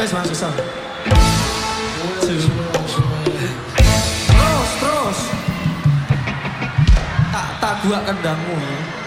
Wes masuk son. Terus terus. Tak tak gua kendangmu ya.